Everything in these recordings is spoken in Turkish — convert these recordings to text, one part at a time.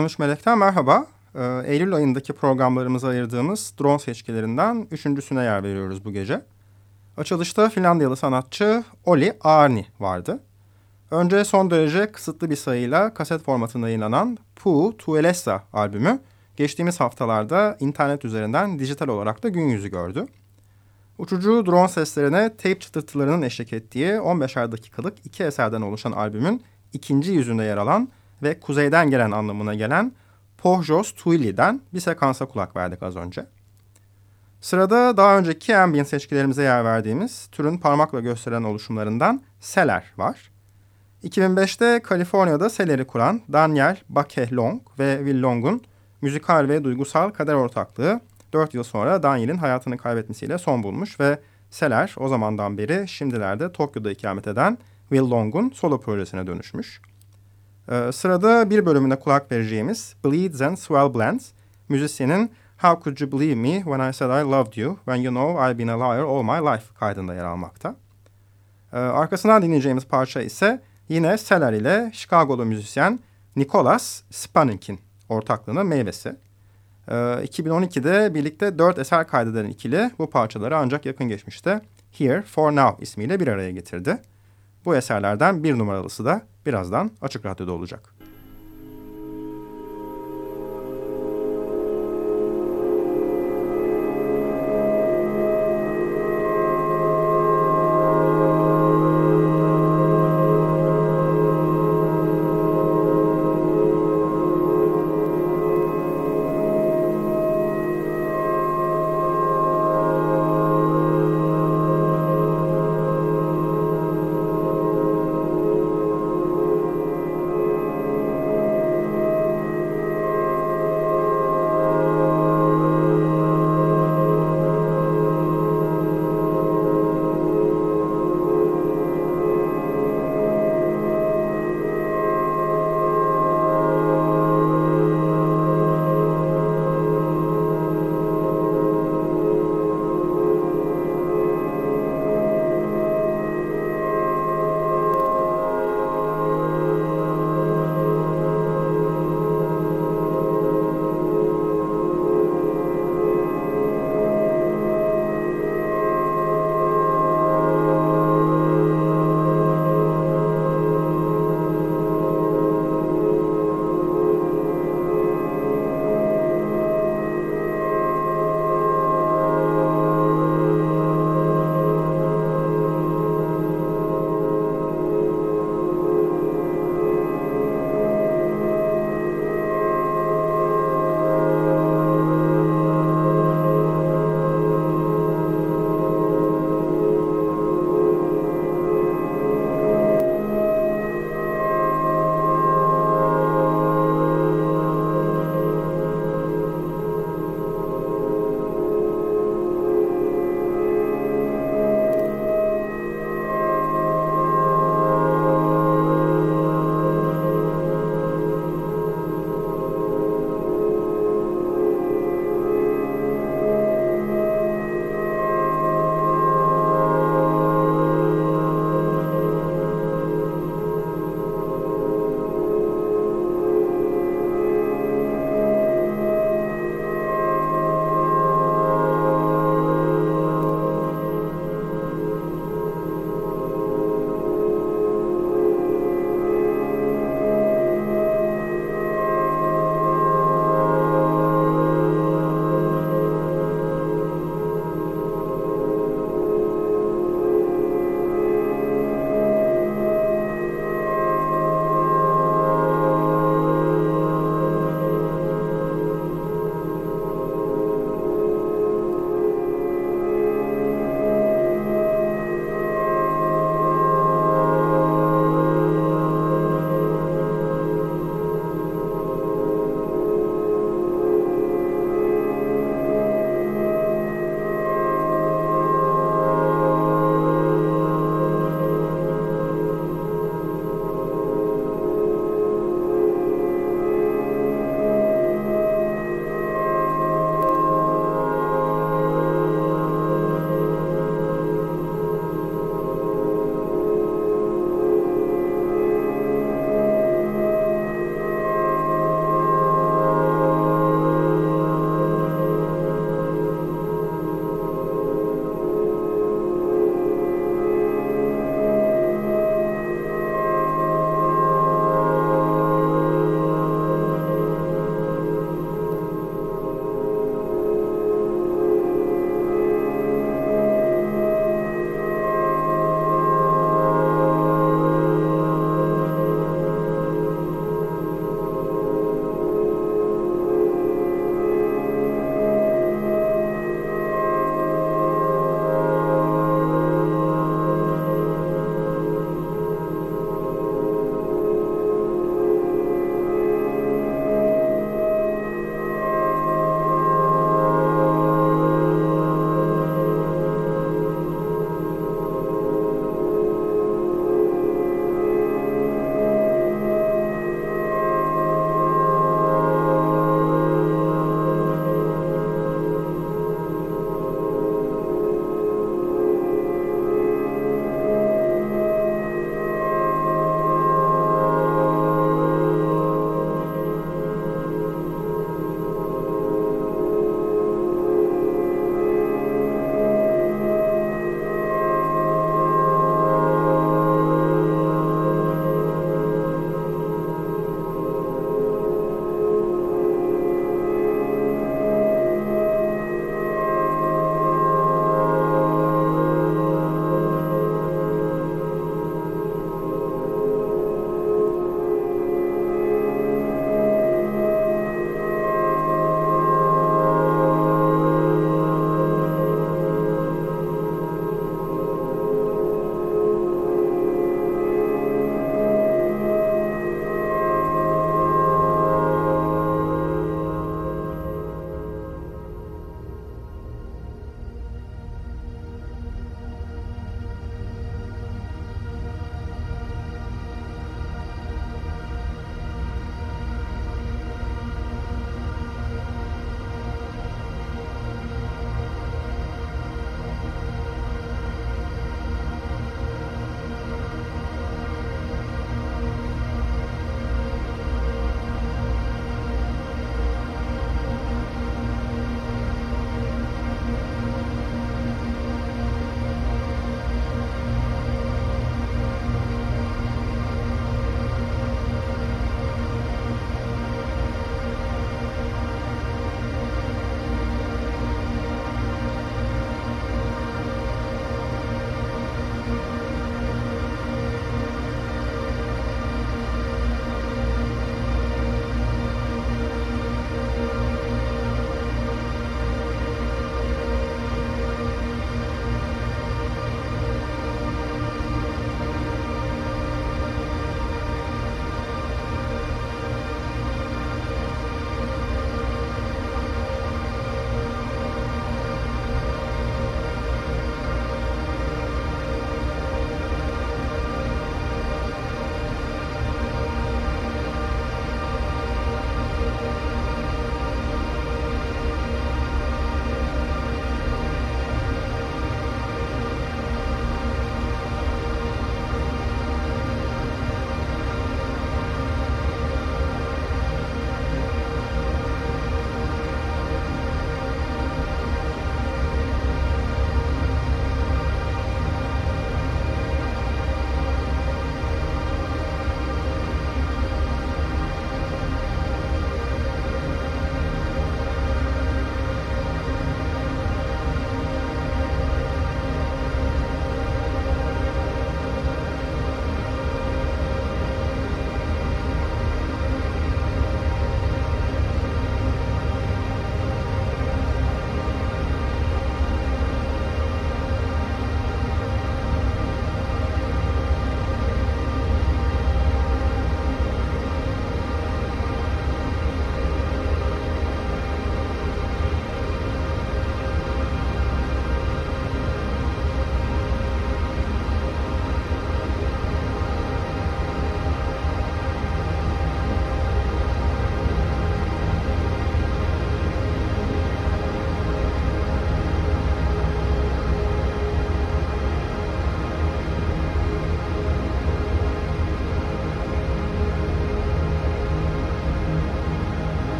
13 Melek'ten merhaba. Ee, Eylül ayındaki programlarımıza ayırdığımız drone seçkilerinden üçüncüsüne yer veriyoruz bu gece. Açılışta Finlandiyalı sanatçı Oli Arni vardı. Önce son derece kısıtlı bir sayıyla kaset formatında yayınlanan Puu Tuelessa albümü geçtiğimiz haftalarda internet üzerinden dijital olarak da gün yüzü gördü. Uçucu drone seslerine tape çıtırtılarının eşlik ettiği 15'er dakikalık iki eserden oluşan albümün ikinci yüzünde yer alan ve kuzeyden gelen anlamına gelen Pohjos Tuili'den bir sekansa kulak verdik az önce. Sırada daha önceki ambient seçkilerimize yer verdiğimiz türün parmakla gösteren oluşumlarından Seller var. 2005'te Kaliforniya'da Seller'i kuran Daniel Bakke Long ve Will Long'un müzikal ve duygusal kader ortaklığı 4 yıl sonra Daniel'in hayatını kaybetmesiyle son bulmuş ve Seller o zamandan beri şimdilerde Tokyo'da ikamet eden Will Long'un solo projesine dönüşmüş. Ee, sırada bir bölümüne kulak vereceğimiz Bleeds and Swell Blends, müzisyenin How Could You Believe Me When I Said I Loved You When You Know I've Been a Liar All My Life kaydında yer almakta. Ee, arkasından dinleyeceğimiz parça ise yine Seller ile Chicago'lu müzisyen Nicholas Spanink'in ortaklığının meyvesi. Ee, 2012'de birlikte dört eser kaydeden ikili bu parçaları ancak yakın geçmişte Here For Now ismiyle bir araya getirdi. Bu eserlerden bir numaralısı da birazdan Açık Radyo'da olacak.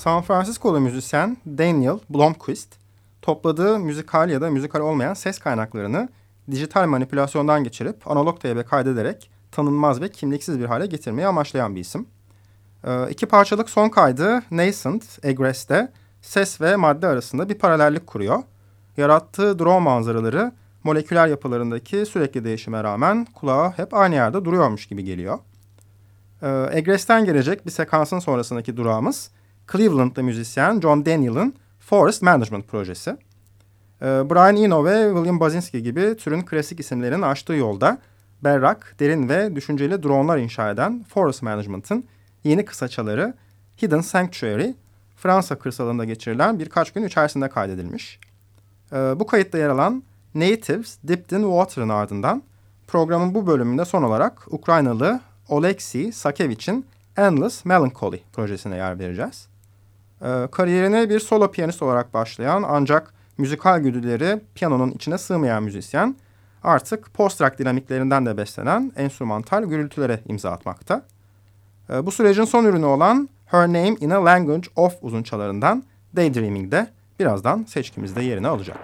San Francisco'lu müzisyen Daniel Blomqvist topladığı müzikal ya da müzikal olmayan ses kaynaklarını dijital manipülasyondan geçirip analog teybe kaydederek tanınmaz ve kimliksiz bir hale getirmeyi amaçlayan bir isim. Ee, iki parçalık son kaydı Nascent, Egress'te ses ve madde arasında bir paralellik kuruyor. Yarattığı drone manzaraları moleküler yapılarındaki sürekli değişime rağmen kulağa hep aynı yerde duruyormuş gibi geliyor. Ee, Egress'ten gelecek bir sekansın sonrasındaki durağımız Cleveland'lı müzisyen John Daniel'ın Forest Management projesi. Ee, Brian Eno ve William Basinski gibi türün klasik isimlerin açtığı yolda berrak, derin ve düşünceli dronelar inşa eden Forest Management'ın yeni kısaçaları Hidden Sanctuary, Fransa kırsalında geçirilen birkaç gün içerisinde kaydedilmiş. Ee, bu kayıtta yer alan Natives Dipped in Water'ın ardından programın bu bölümünde son olarak Ukraynalı Oleksiy Sakevich'in Endless Melancholy projesine yer vereceğiz. Ee, kariyerine bir solo piyanist olarak başlayan ancak müzikal güdüleri piyanonun içine sığmayan müzisyen artık post-rock dinamiklerinden de beslenen enstrümantal gürültülere imza atmakta. Ee, bu sürecin son ürünü olan Her Name in a Language of uzunçalarından Daydreaming'de birazdan seçkimizde yerini alacak.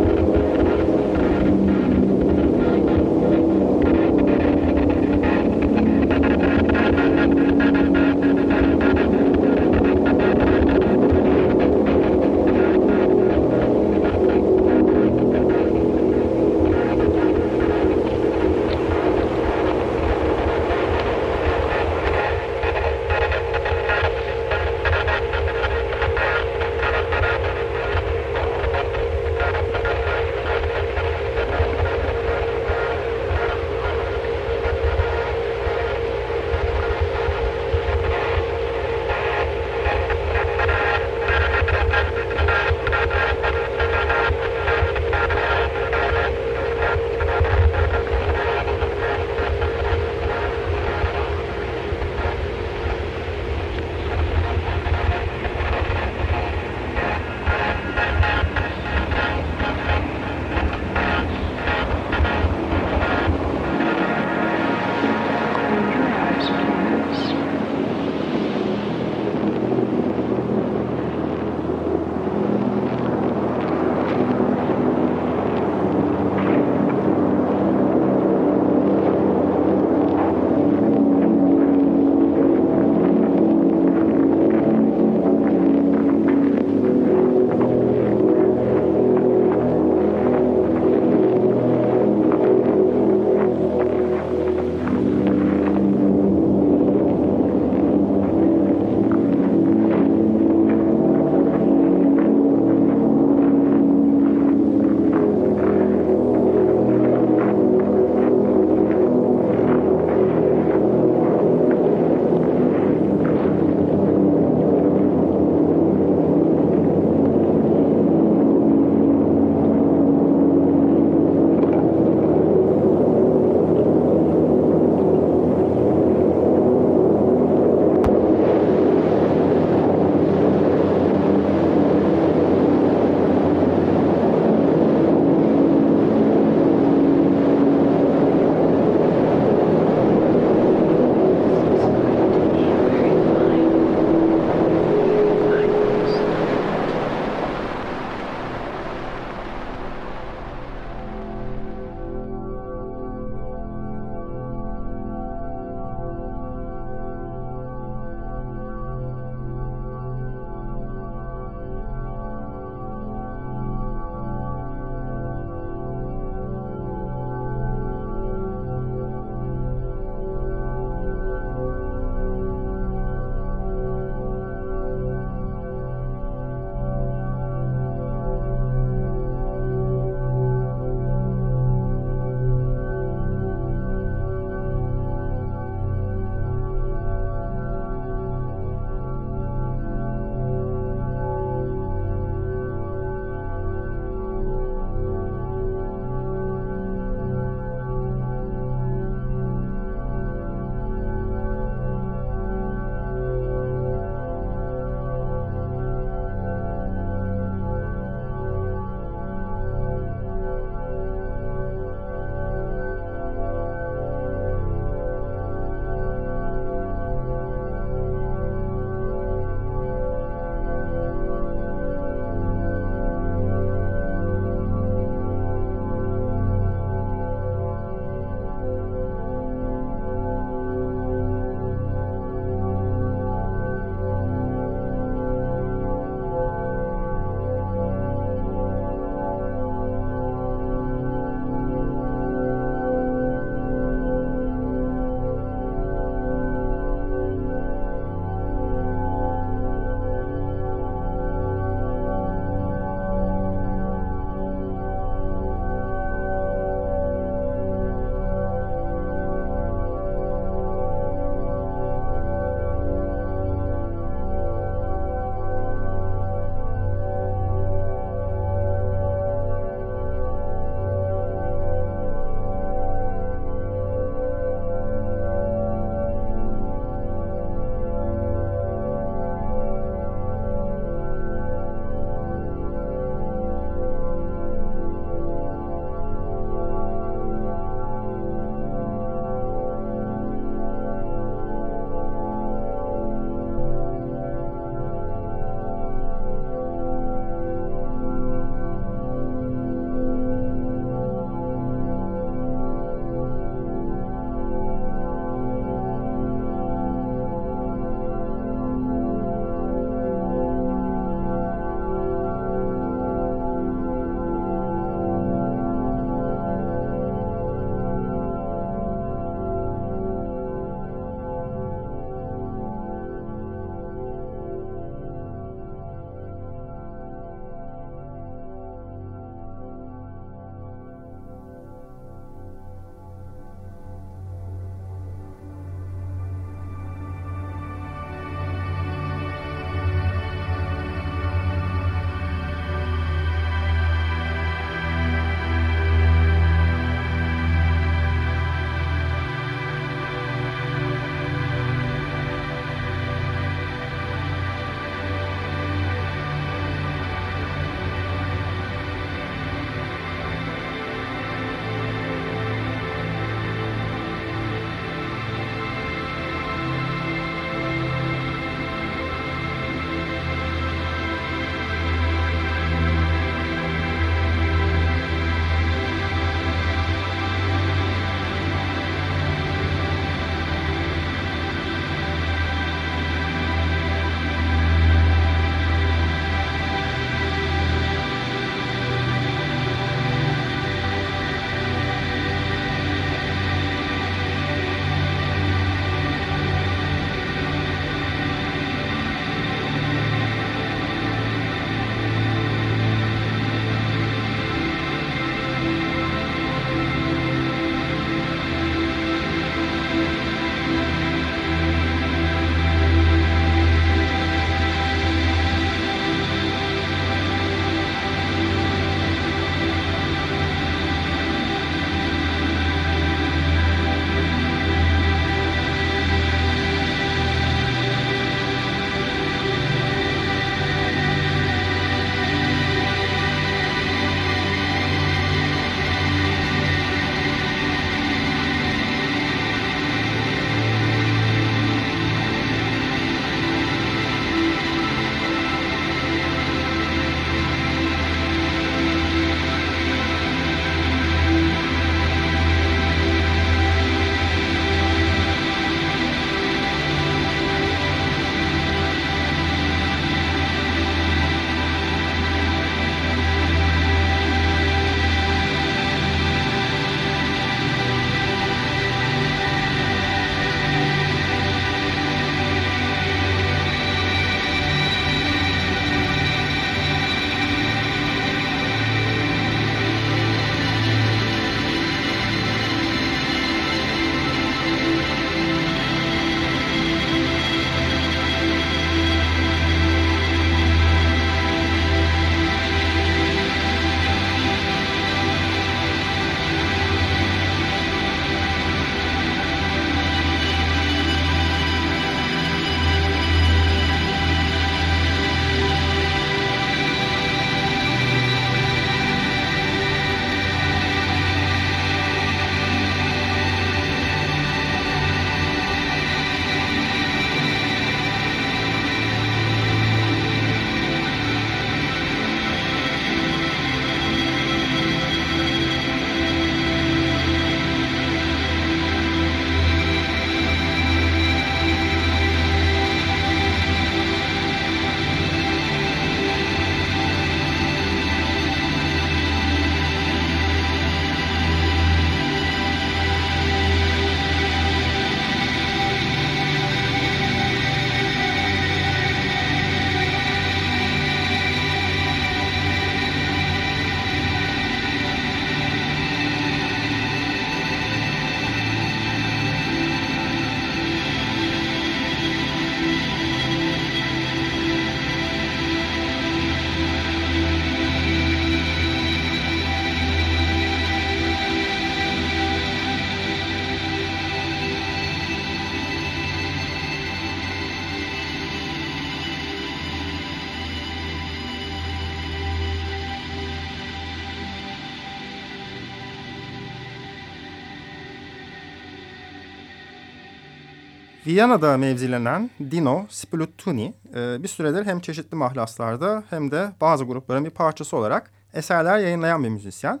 Viyana'da mevzilenen Dino Spilutuni e, bir süredir hem çeşitli mahlaslarda hem de bazı grupların bir parçası olarak eserler yayınlayan bir müzisyen.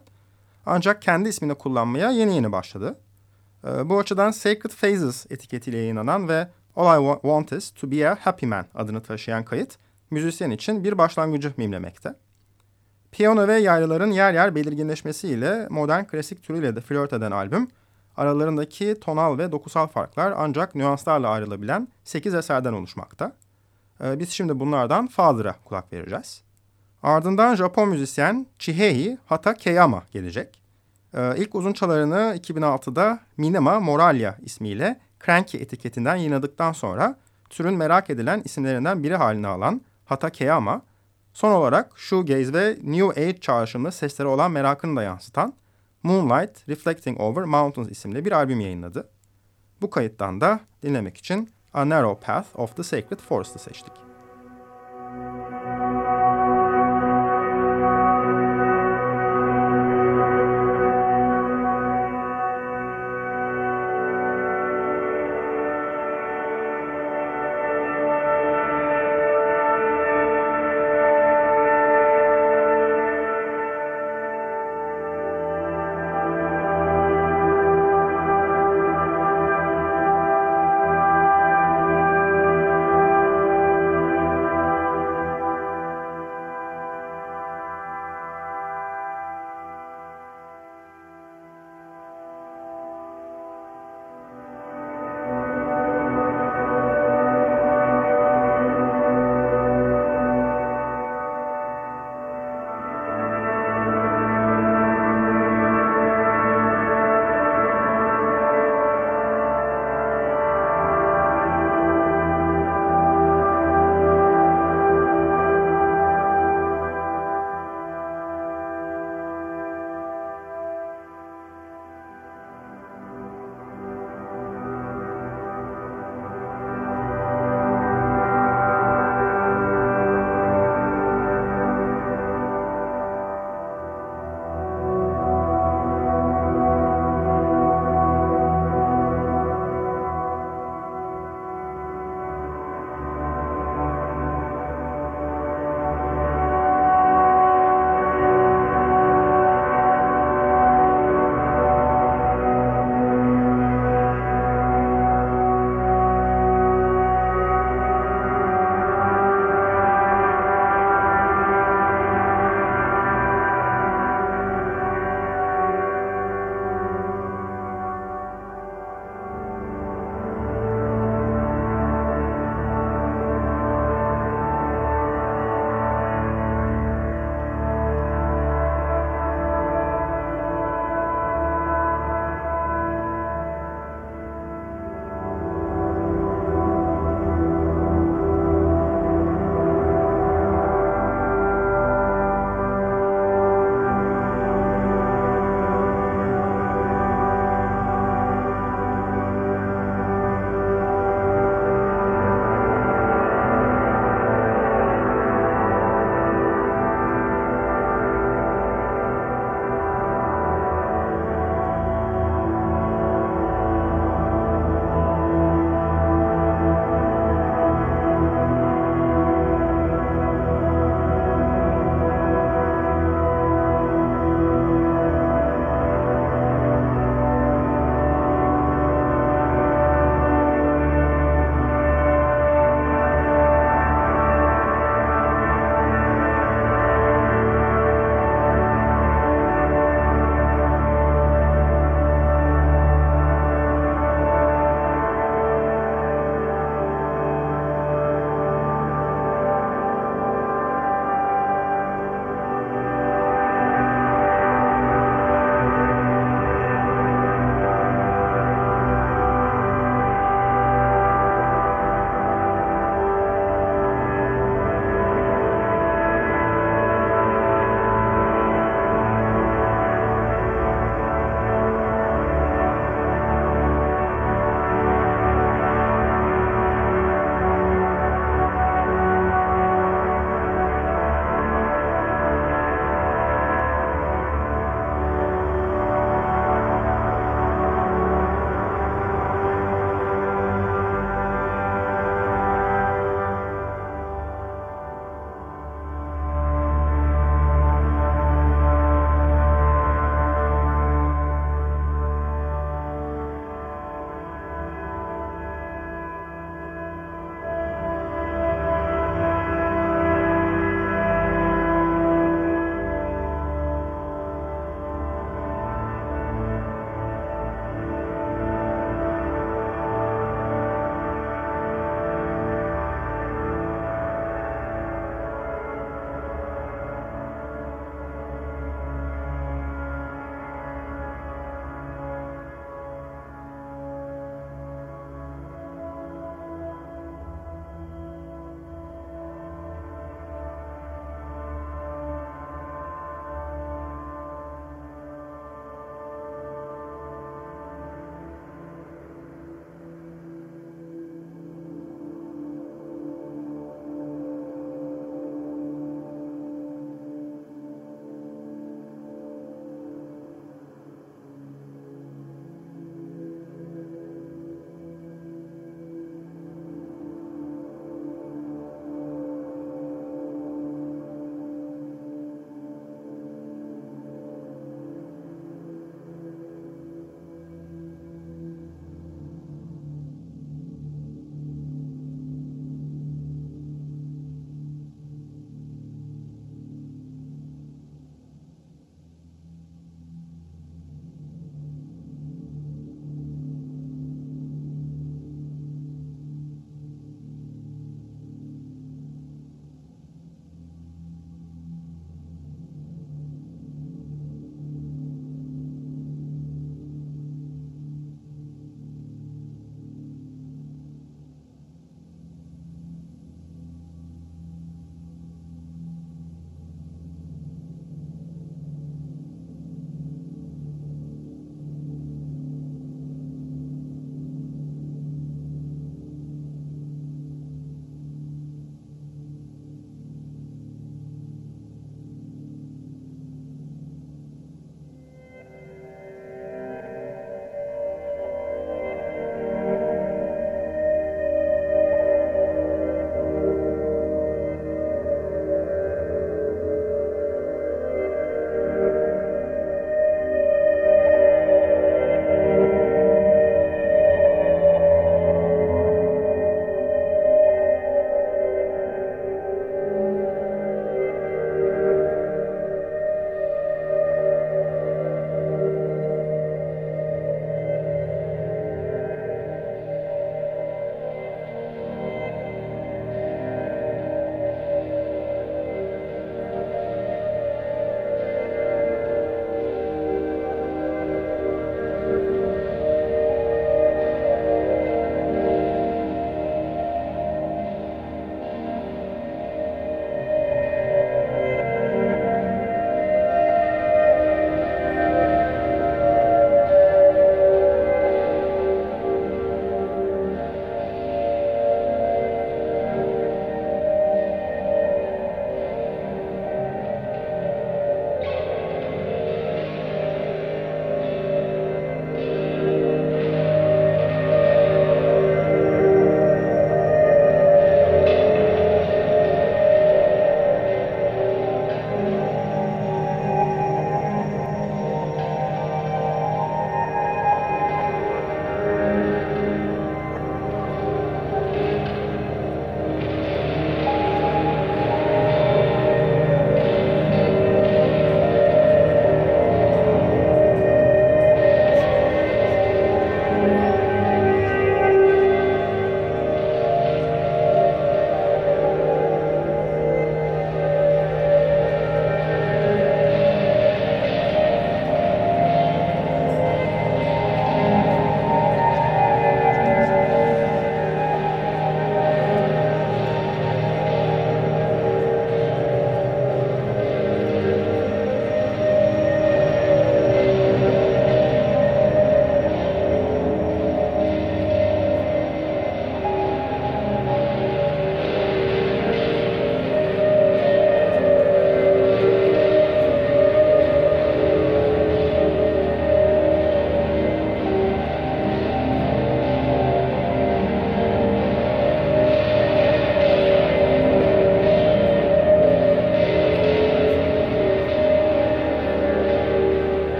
Ancak kendi ismini kullanmaya yeni yeni başladı. E, bu açıdan Sacred Phases etiketiyle yayınlanan ve All I Want Is To Be A Happy Man adını taşıyan kayıt müzisyen için bir başlangıcı mimlemekte. Piyano ve yaylıların yer yer belirginleşmesiyle modern klasik türüyle de flört eden albüm, aralarındaki tonal ve dokusal farklar ancak nüanslarla ayrılabilen 8 eserden oluşmakta. Ee, biz şimdi bunlardan Father'a kulak vereceğiz. Ardından Japon müzisyen Chihei Hatakeyama gelecek. Ee, ilk uzun çalarını 2006'da Minima Moralia ismiyle Cranky etiketinden yayınladıktan sonra türün merak edilen isimlerinden biri haline alan Hatakeyama, son olarak shoegaze ve new age çağrışımlı sesleri olan merakını da yansıtan Moonlight Reflecting Over Mountains isimli bir albüm yayınladı. Bu kayıttan da dinlemek için A Narrow Path of the Sacred Forest'ı seçtik.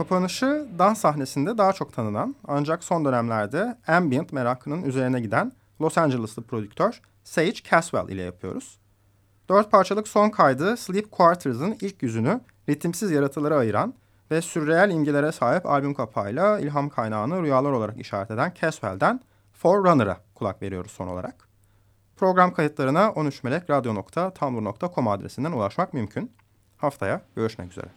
Kapanışı dans sahnesinde daha çok tanınan ancak son dönemlerde ambient merakının üzerine giden Los Angeles'lı prodüktör Sage Caswell ile yapıyoruz. Dört parçalık son kaydı Sleep Quarters'ın ilk yüzünü ritimsiz yaratılara ayıran ve sürreel imgelere sahip albüm kapağıyla ilham kaynağını rüyalar olarak işaret eden Caswell'den Forerunner'a kulak veriyoruz son olarak. Program kayıtlarına 13melekradyo.tumblr.com adresinden ulaşmak mümkün. Haftaya görüşmek üzere.